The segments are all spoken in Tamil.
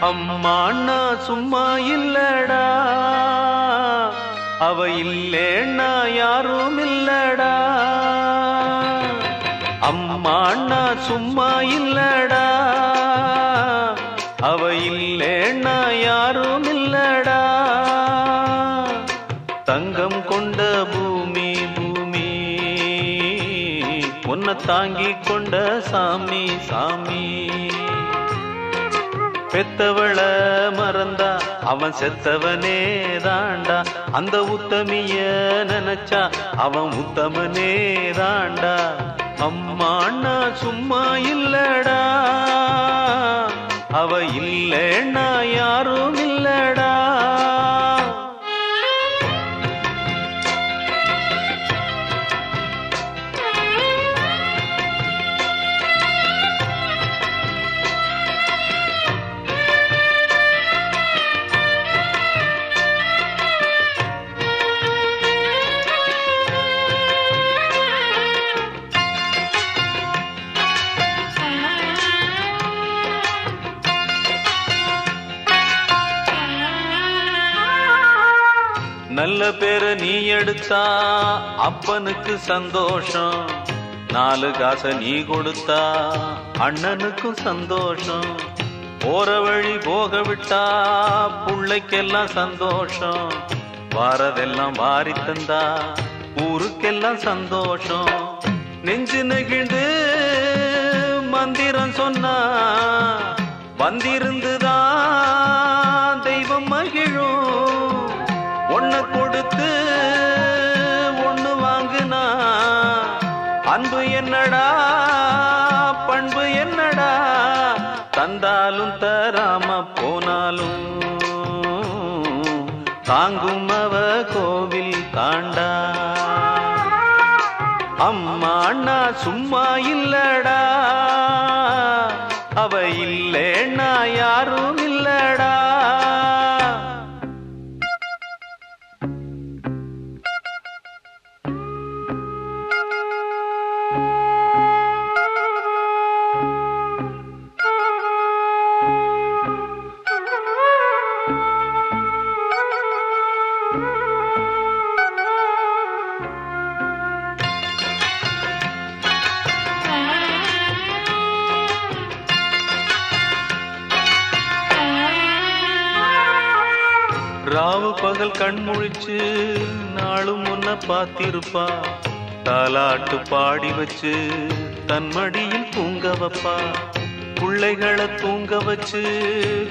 அம்மாண்ணா சும்மா இல்லடா. அவ இல்லேன்னா யாரும் இல்லடா. அம்மாண்ணா சும்மா இல்லடா. அவ இல்லேன்னா யாரும் இல்லடா. தங்கம் கொண்ட பூமி பூமி. உன்னை தாங்கி கொண்ட சாமி சாமி. பெத்தவள மறந்தா அவன் செத்தவனே தாண்டா. அந்த உத்தமிய நினைச்சா அவன் உத்தமனே தாண்டா. அம்மா அண்ணா சும்மா இல்லடா. அவ இல்லைன்னா யாரும் நல்ல பேரை நீ எடுத்தா அப்பனுக்கு சந்தோஷம். நாலு காசை நீ கொடுத்தா அண்ணனுக்கும் சந்தோஷம். போற வழி போக விட்டா புள்ளைக்கெல்லாம் சந்தோஷம். வாரதெல்லாம் வாரி தந்தா ஊருக்கெல்லாம் சந்தோஷம். நெஞ்சு நெகிழ்ந்து மந்திரம் சொன்னா வந்திருந்துதான் அன்பு என்னடா? பண்பு என்னடா? தந்தாலும் தராம போனாலும் தாங்கும் அவ கோவில் தாண்டா. அம்மா அண்ணா சும்மா இல்லடா. அவ இல்லேன்னா யாரும் பகல் கண் முழிச்சு நாளும் முன்ன பார்த்திருப்பா. தாலாட்டு பாடி வச்சு தன் மடியில் தூங்க வைப்பா. பிள்ளைகளை தூங்க வச்சு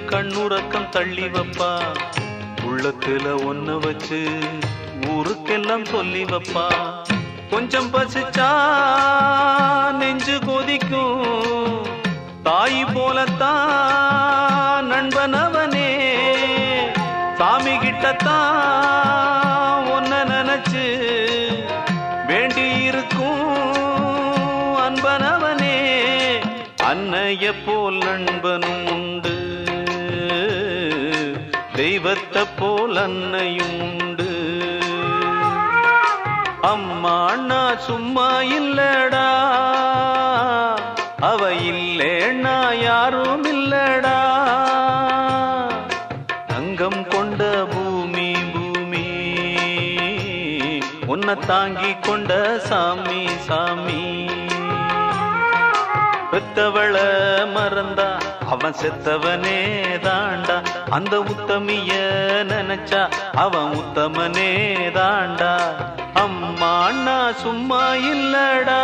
கண்ணுறக்கம் தள்ளி வைப்பா. உள்ளத்துல ஒண்ணு வச்சு ஊருக்கெல்லாம் சொல்லி வைப்பா. கொஞ்சம் பசிச்சா நெஞ்சு கொதிக்கும். தாய் போலத்தான் சாமி கிட்டத்தான் ஒன்ன நினைச்சு வேண்டி இருக்கும் அன்பனவனே. அன்னைய போல் நண்பனும் உண்டு. தெய்வத்தை போல் அன்னையும் உண்டு. அம்மா அண்ணா சும்மா இல்லடா. அவ இல்லேன்னா யாரும் உன்னை தாங்கி கொண்ட சாமி சாமி. பெத்தவள மறந்தா அவன் செத்தவனே தாண்டா. அந்த உத்தமிய நினைச்சா அவன் உத்தமனே தாண்டா. அம்மா அண்ணா சும்மா இல்லடா.